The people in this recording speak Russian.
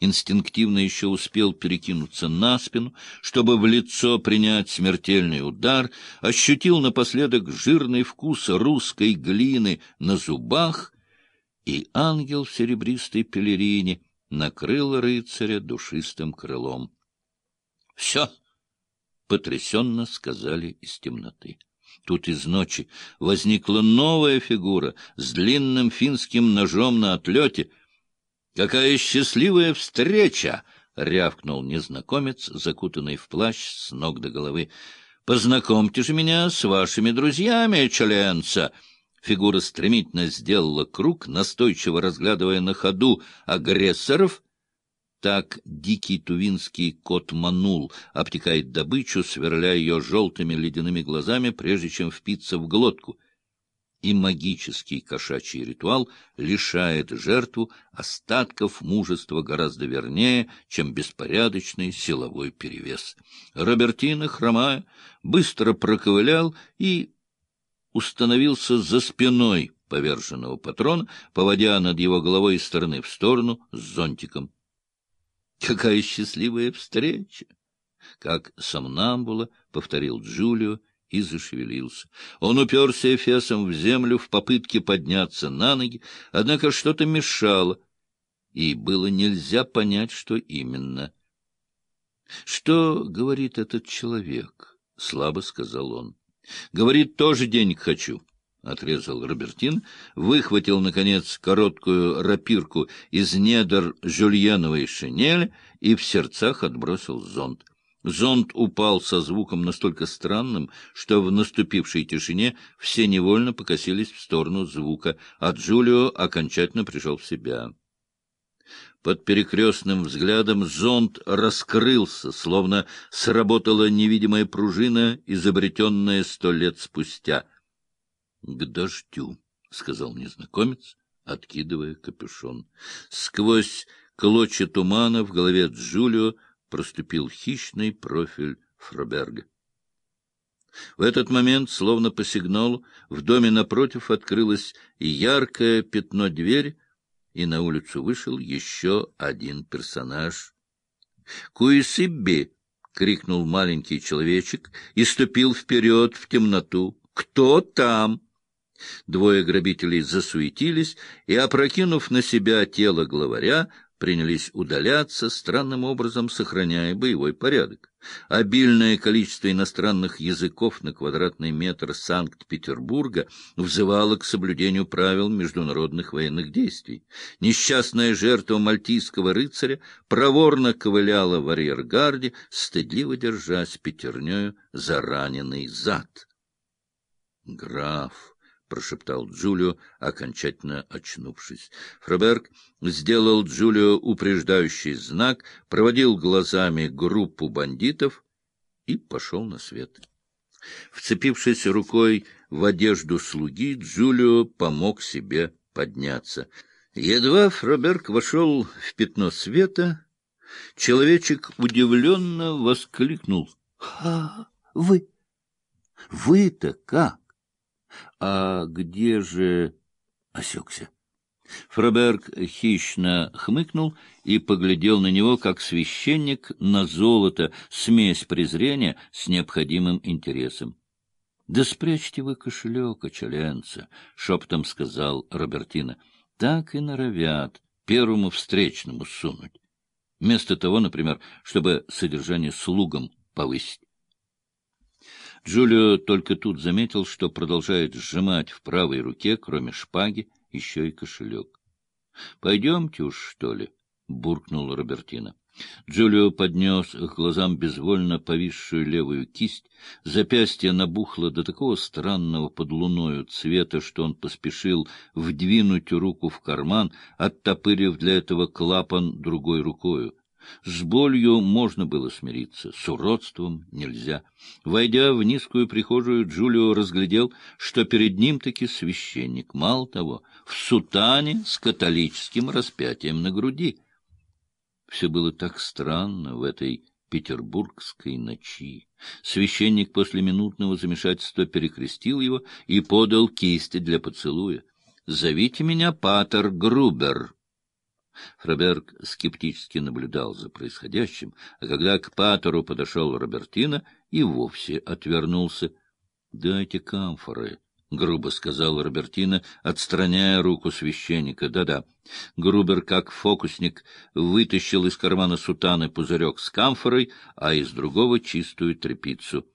инстинктивно еще успел перекинуться на спину, чтобы в лицо принять смертельный удар, ощутил напоследок жирный вкус русской глины на зубах, и ангел в серебристой пелерине накрыл рыцаря душистым крылом. — Все! — потрясенно сказали из темноты. Тут из ночи возникла новая фигура с длинным финским ножом на отлете. «Какая счастливая встреча!» — рявкнул незнакомец, закутанный в плащ с ног до головы. «Познакомьте же меня с вашими друзьями, членца!» Фигура стремительно сделала круг, настойчиво разглядывая на ходу агрессоров — так дикий тувинский кот манул, обтекает добычу, сверляя ее желтыми ледяными глазами, прежде чем впиться в глотку. И магический кошачий ритуал лишает жертву остатков мужества гораздо вернее, чем беспорядочный силовой перевес. Робертина, хромая, быстро проковылял и установился за спиной поверженного патрона, поводя над его головой из стороны в сторону с зонтиком. Какая счастливая встреча! Как сомнамбула, — повторил Джулио и зашевелился. Он уперся эфесом в землю в попытке подняться на ноги, однако что-то мешало, и было нельзя понять, что именно. — Что говорит этот человек? — слабо сказал он. — Говорит, тоже денег хочу. —— отрезал Робертин, выхватил, наконец, короткую рапирку из недр жюльеновой шинели и в сердцах отбросил зонт. Зонт упал со звуком настолько странным, что в наступившей тишине все невольно покосились в сторону звука, а Джулио окончательно пришел в себя. Под перекрестным взглядом зонт раскрылся, словно сработала невидимая пружина, изобретенная сто лет спустя —— К дождю, — сказал незнакомец, откидывая капюшон. Сквозь клочья тумана в голове Джулио проступил хищный профиль Фроберга. В этот момент, словно по сигналу, в доме напротив открылось яркое пятно дверь, и на улицу вышел еще один персонаж. «Куисибби!» — крикнул маленький человечек и ступил вперед в темноту. «Кто там?» Двое грабителей засуетились и, опрокинув на себя тело главаря, принялись удаляться, странным образом сохраняя боевой порядок. Обильное количество иностранных языков на квадратный метр Санкт-Петербурга взывало к соблюдению правил международных военных действий. Несчастная жертва мальтийского рыцаря проворно ковыляла в арьергарде, стыдливо держась пятернею за раненый зад. «Граф!» — прошептал Джулио, окончательно очнувшись. Фроберг сделал Джулио упреждающий знак, проводил глазами группу бандитов и пошел на свет. Вцепившись рукой в одежду слуги, Джулио помог себе подняться. Едва Фроберг вошел в пятно света, человечек удивленно воскликнул. — вы? Вы-то как? А где же... Осекся. Фроберг хищно хмыкнул и поглядел на него, как священник на золото, смесь презрения с необходимым интересом. — Да спрячьте вы кошелек, очаленца, — шептом сказал Робертина. — Так и норовят первому встречному сунуть. Вместо того, например, чтобы содержание слугам повысить. Джулио только тут заметил, что продолжает сжимать в правой руке, кроме шпаги, еще и кошелек. — Пойдемте уж, что ли? — буркнул Робертина. Джулио поднес к глазам безвольно повисшую левую кисть. Запястье набухло до такого странного под луною цвета, что он поспешил вдвинуть руку в карман, оттопырив для этого клапан другой рукою. С болью можно было смириться, с уродством нельзя. Войдя в низкую прихожую, Джулио разглядел, что перед ним таки священник, мало того, в сутане с католическим распятием на груди. Все было так странно в этой петербургской ночи. Священник после минутного замешательства перекрестил его и подал кисти для поцелуя. — Зовите меня Патер Грубер. Фраберг скептически наблюдал за происходящим, а когда к патору подошел Робертино, и вовсе отвернулся. — Дайте камфоры, — грубо сказал Робертино, отстраняя руку священника. Да — Да-да. Грубер, как фокусник, вытащил из кармана сутаны пузырек с камфорой, а из другого — чистую тряпицу.